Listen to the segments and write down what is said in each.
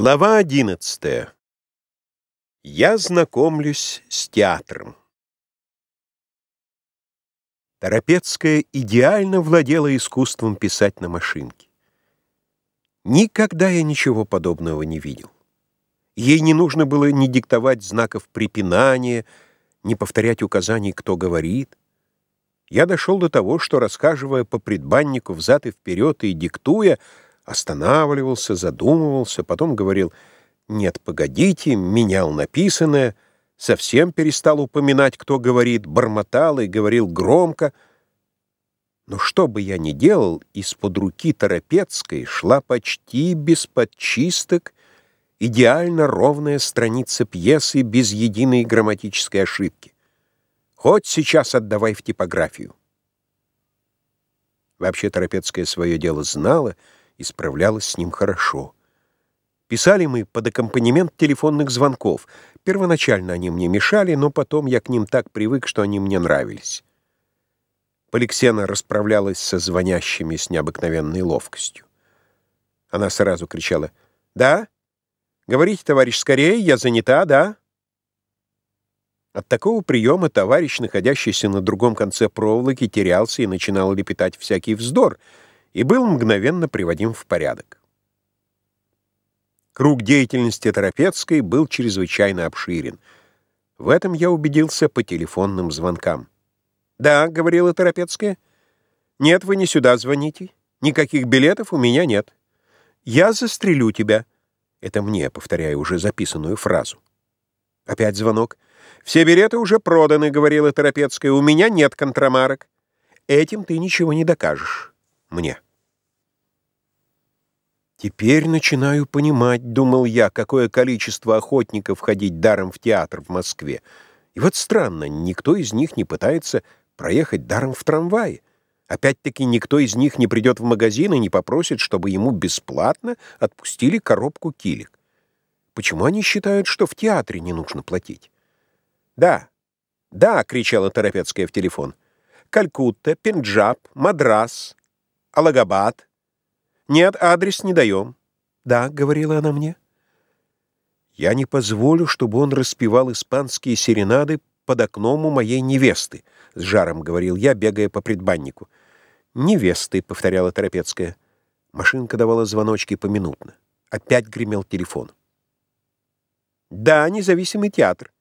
Глава одиннадцатая. Я знакомлюсь с театром. Торопецкая идеально владела искусством писать на машинке. Никогда я ничего подобного не видел. Ей не нужно было ни диктовать знаков препинания, ни повторять указаний, кто говорит. Я дошел до того, что, рассказывая по предбаннику взад и вперед и диктуя, останавливался, задумывался, потом говорил «нет, погодите», менял написанное, совсем перестал упоминать, кто говорит, бормотал и говорил громко. Но что бы я ни делал, из-под руки Торопецкой шла почти без подчисток идеально ровная страница пьесы без единой грамматической ошибки. Хоть сейчас отдавай в типографию. Вообще Торопецкая свое дело знала — и справлялась с ним хорошо. Писали мы под аккомпанемент телефонных звонков. Первоначально они мне мешали, но потом я к ним так привык, что они мне нравились. Поликсена расправлялась со звонящими с необыкновенной ловкостью. Она сразу кричала «Да? Говорите, товарищ, скорее, я занята, да?» От такого приема товарищ, находящийся на другом конце проволоки, терялся и начинал лепетать всякий вздор — и был мгновенно приводим в порядок. Круг деятельности Торопецкой был чрезвычайно обширен. В этом я убедился по телефонным звонкам. «Да», — говорила Торопецкая. «Нет, вы не сюда звоните. Никаких билетов у меня нет. Я застрелю тебя». Это мне, повторяю уже записанную фразу. Опять звонок. «Все билеты уже проданы», — говорила Торопецкая. «У меня нет контрамарок. Этим ты ничего не докажешь» мне. Теперь начинаю понимать, думал я, какое количество охотников ходить даром в театр в Москве. И вот странно, никто из них не пытается проехать даром в трамвае. Опять-таки никто из них не придет в магазин и не попросит, чтобы ему бесплатно отпустили коробку килек. Почему они считают, что в театре не нужно платить? «Да, да!» — кричала Торопецкая в телефон. «Калькутта, Пенджаб, Мадрас, Алагабад. Нет, адрес не даем. Да, говорила она мне. Я не позволю, чтобы он распевал испанские серенады под окном у моей невесты, с жаром говорил я, бегая по предбаннику. Невесты, повторяла Торопецкая. Машинка давала звоночки поминутно. Опять гремел телефон. Да, независимый театр.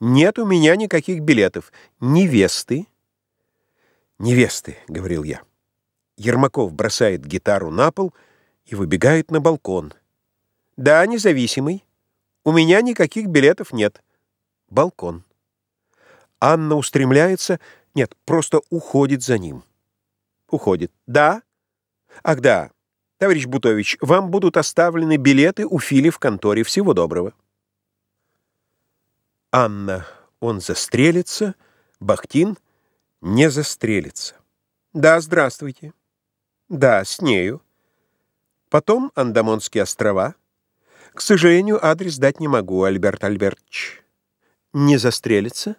Нет у меня никаких билетов. Невесты. Невесты, говорил я. Ермаков бросает гитару на пол и выбегает на балкон. «Да, независимый. У меня никаких билетов нет. Балкон». Анна устремляется, нет, просто уходит за ним. Уходит. «Да? Ах, да. Товарищ Бутович, вам будут оставлены билеты у Фили в конторе. Всего доброго». Анна, он застрелится, Бахтин не застрелится. «Да, здравствуйте». Да, с нею. Потом Андамонские острова. К сожалению, адрес дать не могу, Альберт Альбертович. Не застрелится?